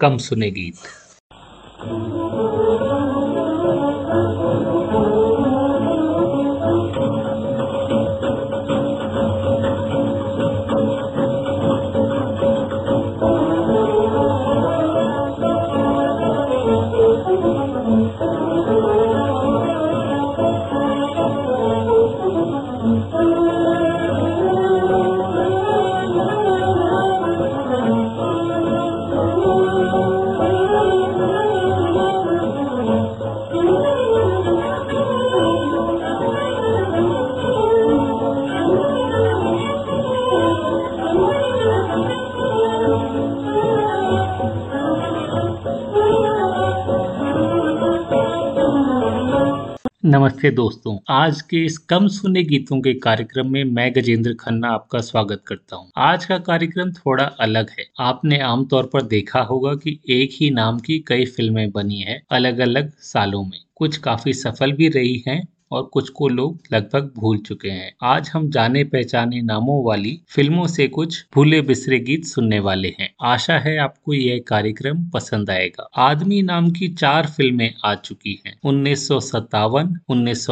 कम सुने गीत। नमस्ते दोस्तों, आज के इस कम सुने गीतों के कार्यक्रम में मैं गजेंद्र खन्ना आपका स्वागत करता हूँ। आज का कार्यक्रम थोड़ा अलग है आपने आमतौर पर देखा होगा कि एक ही नाम की कई फ़िल्में बनी है अलग अलग सालों में कुछ काफ़ी सफल भी रही हैं और कुछ को लोग लगभग भूल चुके हैं। आज हम जाने पहचाने नामों वाली फ़िल्मों से कुछ भूले बिसरे गीत सुनने वाले हैं। आशा है आपको यह कार्यक्रम पसंद आएगा। आदमी नाम की चार फ़िल्में आ चुकी हैं। उन्नीस उन्नीस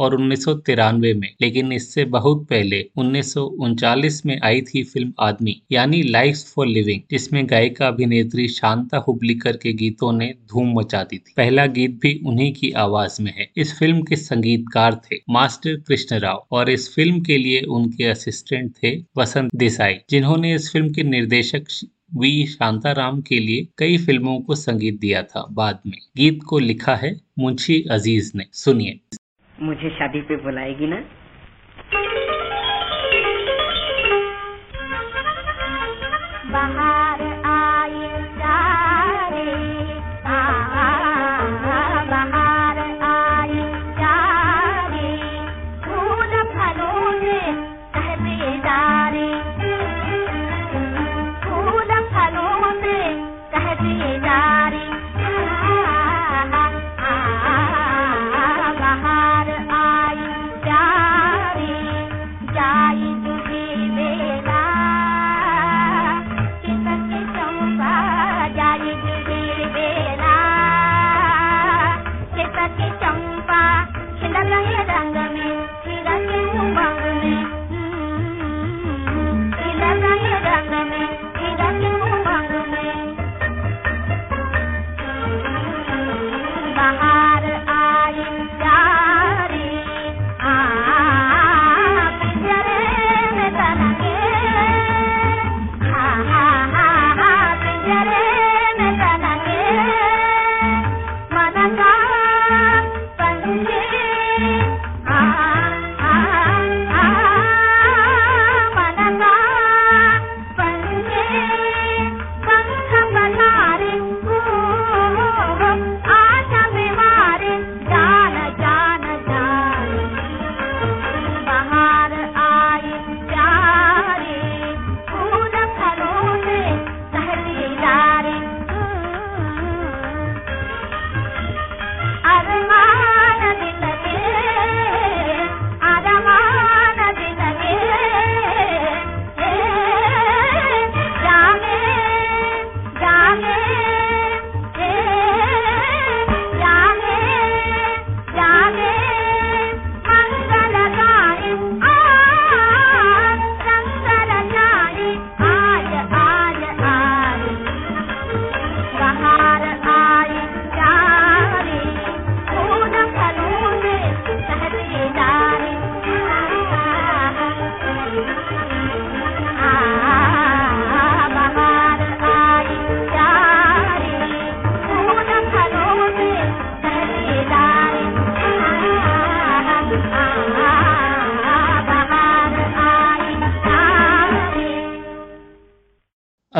और उन्नीस सौ तिरानवे में। लेकिन इससे बहुत पहले उन्नीस में आई थी फ़िल्म आदमी, यानी लाइफ फॉर लिविंग जिसमें गायिका अभिनेत्री शांता हुबलीकर के गीतों ने धूम मचा दी थी। पहला गीत भी उन्हीं की आवाज़ में है। इस फ़िल्म के संगीतकार थे, मास्टर कृष्ण राव और इस फ़िल्म के लिए उनके असिस्टेंट थे वसंत देसाई, जिन्होंने इस फ़िल्म के निर्देशक वी. शांताराम के लिए कई फ़िल्मों को संगीत दिया था। बाद में गीत को लिखा है मुंशी अज़ीज़ ने। सुनिए। मुझे शादी पे बुलाएगी ना?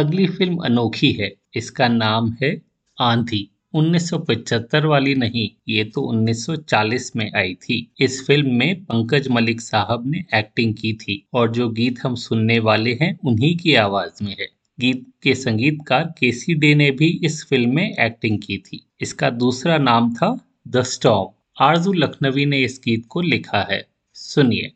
अगली फ़िल्म अनोखी है। इसका नाम है आंधी। 1975 वाली नहीं, ये तो 1940 में आई थी। इस फ़िल्म में पंकज मलिक साहब ने एक्टिंग की थी और जो गीत हम सुनने वाले हैं, उन्हीं की आवाज़ में है। गीत के संगीतकार केसी डे ने भी इस फ़िल्म में एक्टिंग की थी। इसका दूसरा नाम था द स्टॉम आरज़ू लखनवी ने इस गीत को लिखा है। सुनिए।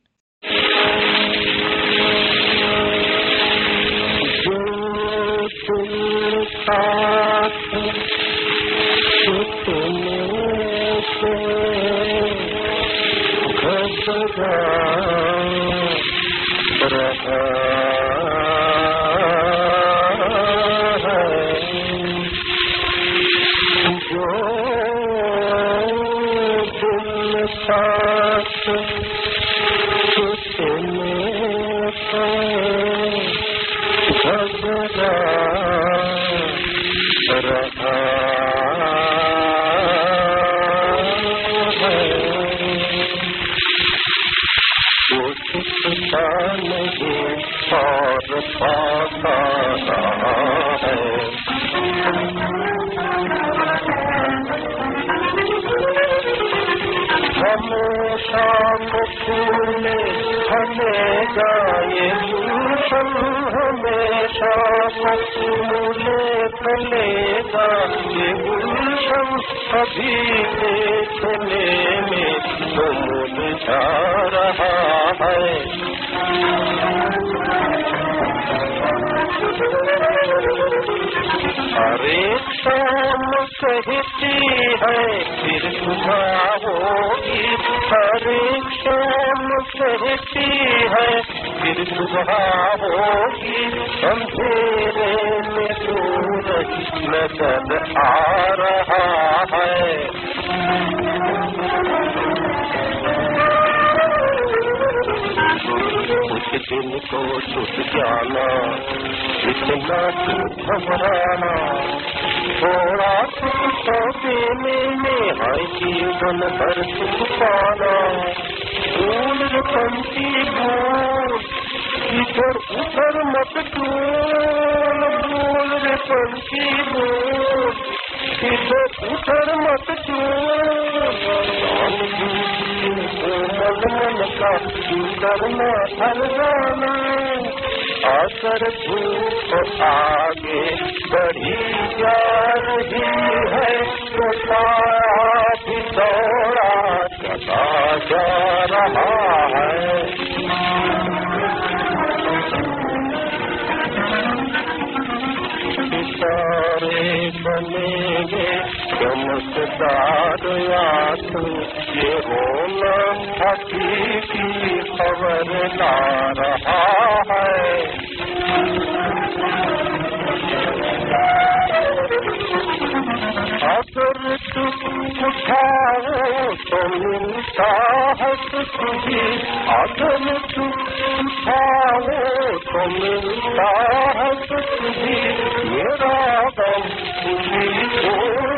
So far. সকলে হমে গায়ে ভূষণ হমে সকলে ফলে গায়ে ভূষণ সভি চলে মে তুম যা রহা है अरे शाम कहती है, फिर सुबह होगी। अरे शाम कहती है, फिर सुबह होगी। अंधेरे में सूरज नज़र आ रहा है। दिन को छुट जाना इतना तू घबराना थोड़ा सुख तो देने में है जीवन भर सुख पाना फूल पंछी बोल इधर उधर मत डोल बोल रे पंछी बोल इधर उधर मत डोल मन का धूप आगे बढ़ी जा रही है तो भी दौड़ा चला जा रहा है सितारे बनेंगे चमकदार आँसू ये होना हकीकी खबर ला रहा है अगर तुम उठाओ तो मिलता है सुख अगर तुम उठाओ तो मिलता है भी मेरा खुशी को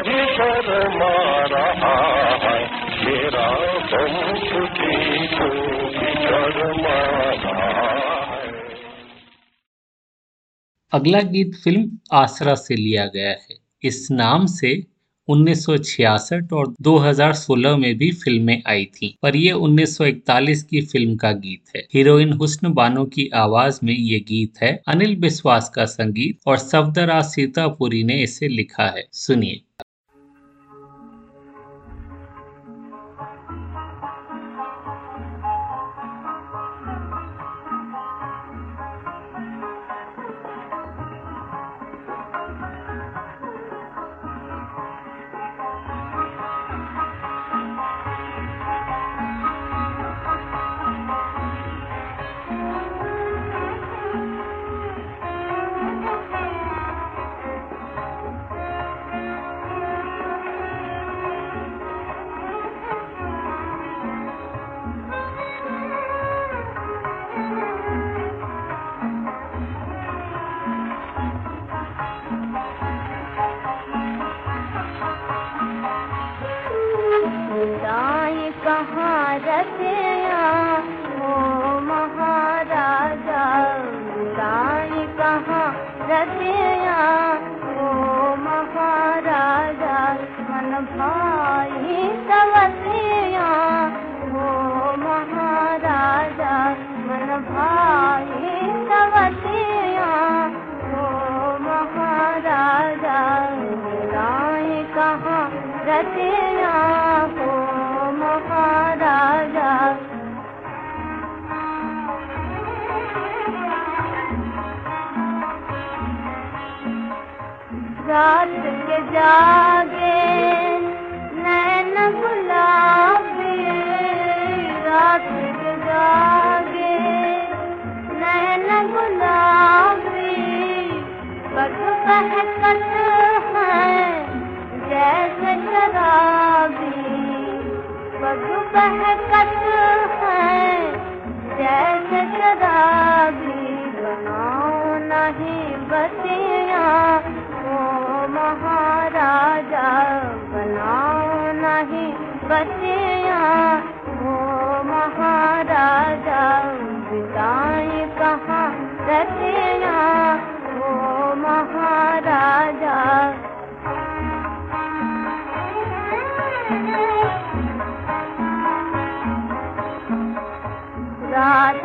अगला गीत फ़िल्म आसरा से लिया गया है। इस नाम से 1966 और 2016 में भी फ़िल्में आई थीं, पर ये 1941 की फ़िल्म का गीत है। हीरोइन हुस्न बानो की आवाज़ में ये गीत है। अनिल विश्वास का संगीत और सफदरा सीतापुरी ने इसे लिखा है। सुनिए। भाई सवतिया हो महाराजा, मन भाई सवतिया हो महाराजा दाएँ कहाँ रतिया हो महाराजा। रात के जागे जागे नैन है, जैसे शराबी। पग है, जैसे शराबी। बनाओ नहीं बतिया ओ महाराजा, बनाओ बिताई कहाँ ओ महाराजा। रात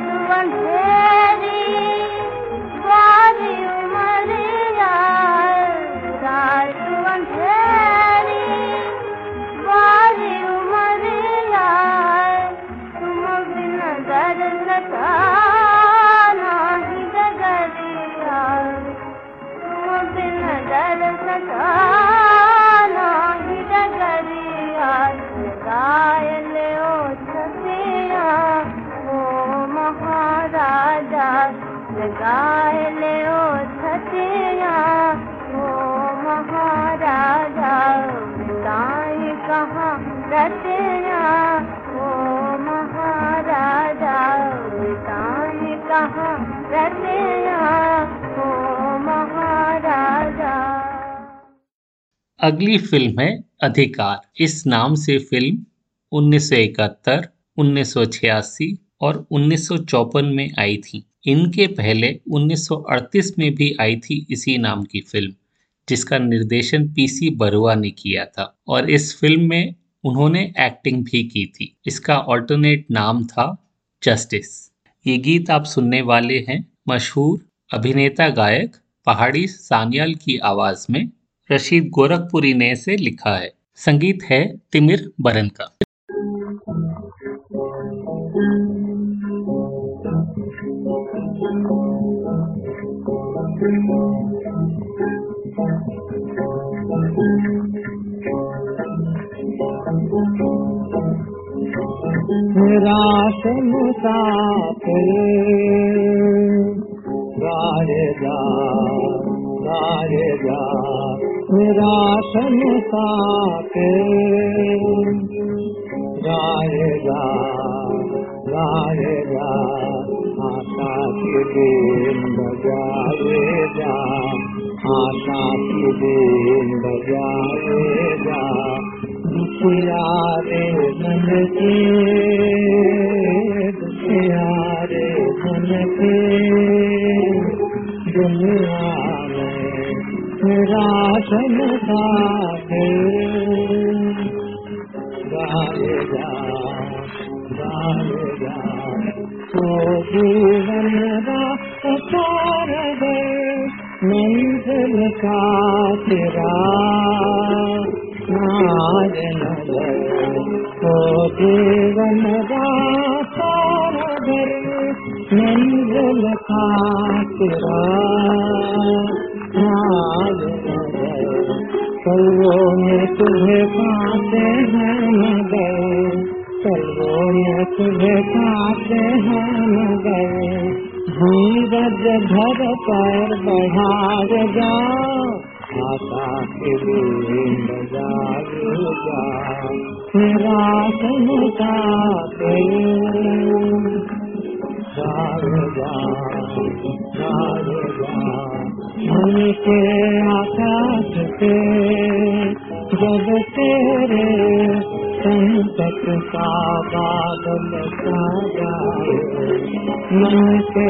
अगली फ़िल्म है अधिकार। इस नाम से फ़िल्म 1971, 1986 और 1954 में आई थी। इनके पहले 1938 में भी आई थी इसी नाम की फ़िल्म जिसका निर्देशन पीसी बरुआ ने किया था। और इस फ़िल्म में उन्होंने एक्टिंग भी की थी। इसका ऑल्टरनेट नाम था जस्टिस। ये गीत आप सुनने वाले हैं मशहूर अभिनेता गायक पहाड़ी सान्याल की आवाज़ में। रशीद गोरखपुरी ने इसे लिखा है। संगीत है तिमिर बरन का। निराश मुसाफिर गारे जा गारे जा आशा की दिन बजाए जा आशा की दिन बजाए जा दुखियारे मन के, दुखियारे मन के, दुनिया निराश मुसाफे गाए जा गाए जा तो जीवन का मंजिल का तेरा मगर धीरज धर पर बढ़ार जाओ के दिन बजार जाओ गार जाओ मन के आकाश पे जब तेरे संकट का बादल छा मन के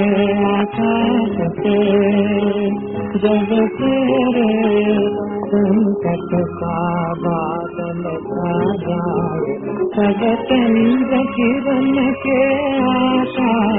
आकाश पे जब तेरे संकट का बादल जाए तब चंद्र के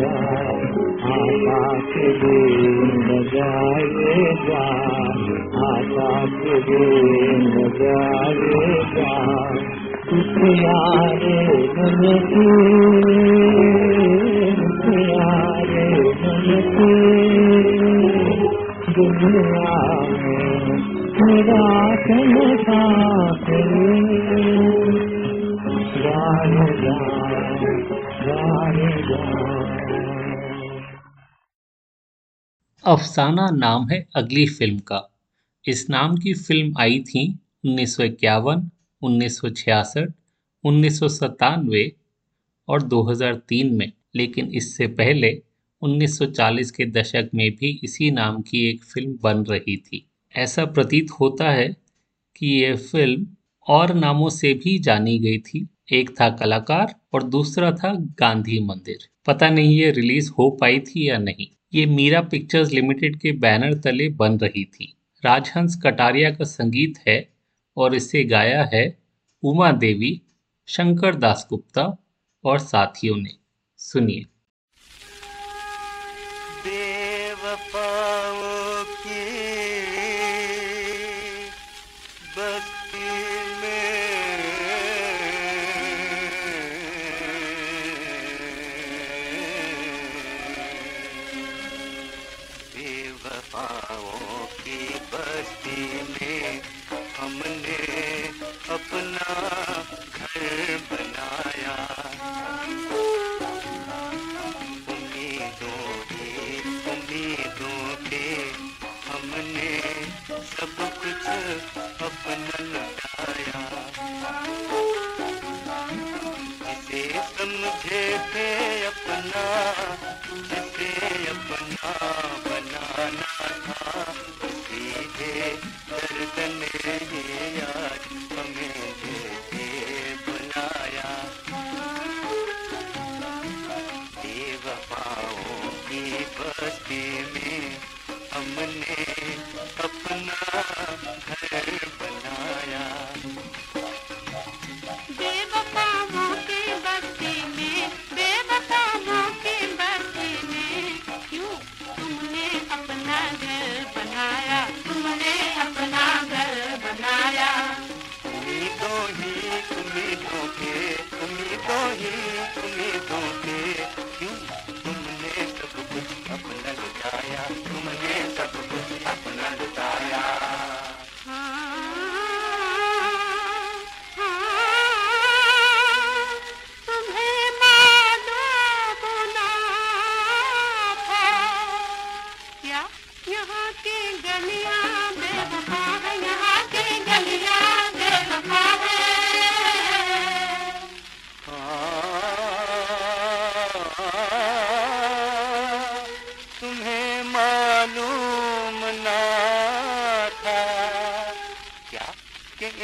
गान गा आकाश दिन बजाएगा आकाश दिन बजाएगा प्यारे मन की प्यारे मन की। दुनिया में मेरा तन अफसाना नाम है अगली फ़िल्म का। इस नाम की फ़िल्म आई थी उन्नीस सौ इक्यावन, उन्नीस सौ छियासठ, उन्नीस सौ और 2003 में, लेकिन इससे पहले 1940 के दशक में भी इसी नाम की एक फ़िल्म बन रही थी। ऐसा प्रतीत होता है कि यह फ़िल्म और नामों से भी जानी गई थी। एक था कलाकार और दूसरा था गांधी मंदिर। पता नहीं ये रिलीज़ हो पाई थी या नहीं। ये मीरा पिक्चर्स लिमिटेड के बैनर तले बन रही थी। राजहंस कटारिया का संगीत है और इसे गाया है उमा देवी, शंकर दास गुप्ता और साथियों ने। सुनिए। बनाया।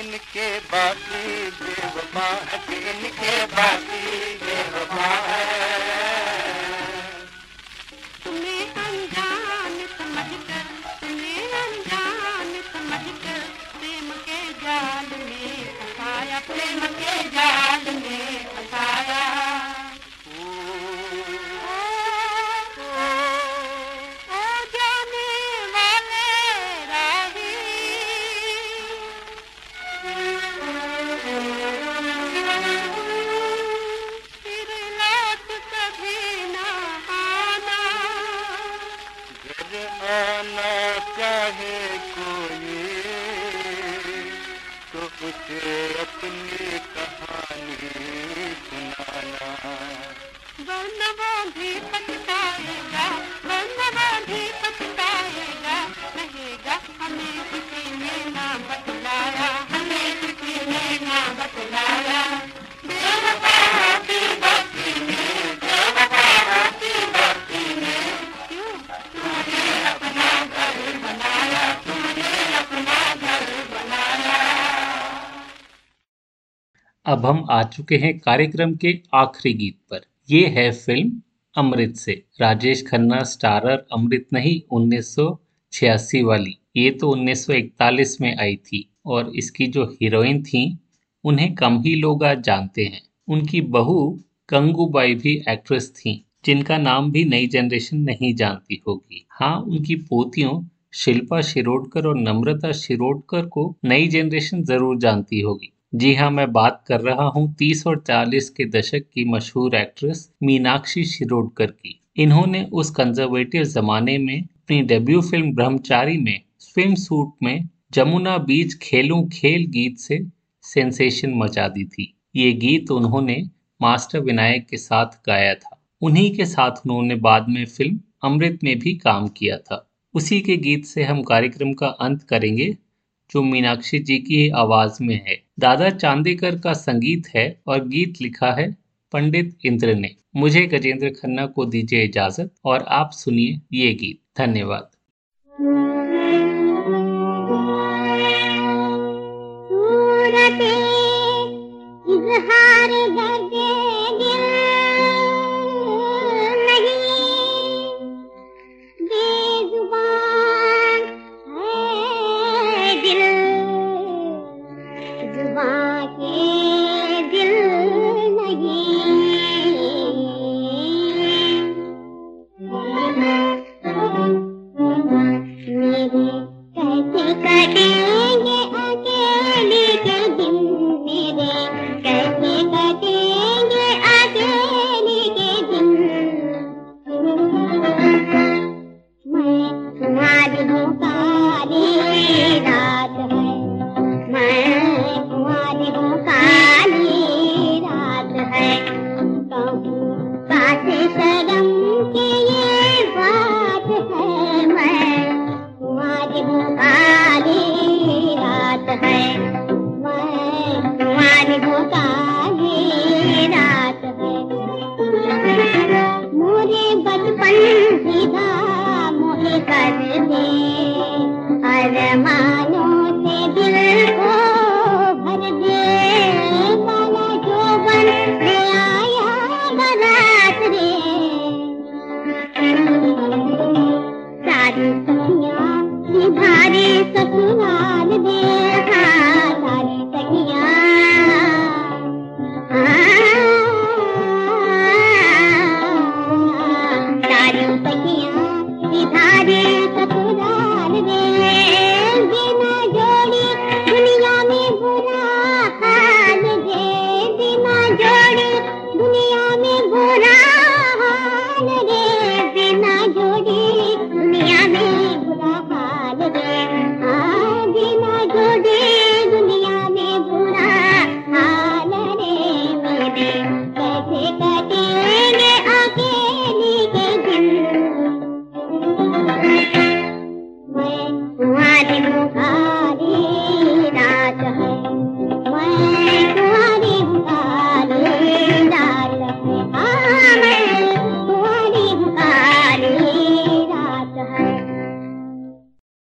इनके बाकी देव कि इनके बाकी। अब हम आ चुके हैं कार्यक्रम के आखिरी गीत पर। ये है फ़िल्म अमृत से। राजेश खन्ना, स्टारर अमृत नहीं 1986 वाली। ये तो 1941 में आई थी और इसकी जो हीरोइन थी, उन्हें कम ही लोग आज जानते हैं। उनकी बहू गंगूबाई भी एक्ट्रेस थी, जिनका नाम भी नई जनरेशन नहीं जानती होगी। हाँ उनकी पोतियों शिल्पा शिरोडकर और नम्रता शिरोडकर को नई जनरेशन ज़रूर जानती होगी। जी हाँ मैं बात कर रहा हूँ 30 और 40 के दशक की मशहूर एक्ट्रेस मीनाक्षी शिरोडकर की। इन्होंने उस कंजर्वेटिव जमाने में अपनी डेब्यू फ़िल्म ब्रह्मचारी में स्विम सूट में जमुना बीच खेलूं खेल गीत से सेंसेशन मचा दी थी। ये गीत उन्होंने मास्टर विनायक के साथ गाया था। उन्हीं के साथ उन्होंने बाद में फ़िल्म अमृत में भी काम किया था। उसी के गीत से हम कार्यक्रम का अंत करेंगे, जो मीनाक्षी जी की आवाज़ में है। दादा चांदीकर का संगीत है और गीत लिखा है पंडित इंद्र ने। मुझे गजेंद्र खन्ना को दीजिए इजाज़त और आप सुनिए ये गीत। धन्यवाद। सूरते इजहार ज़ुबान के दिल नहीं। Bye.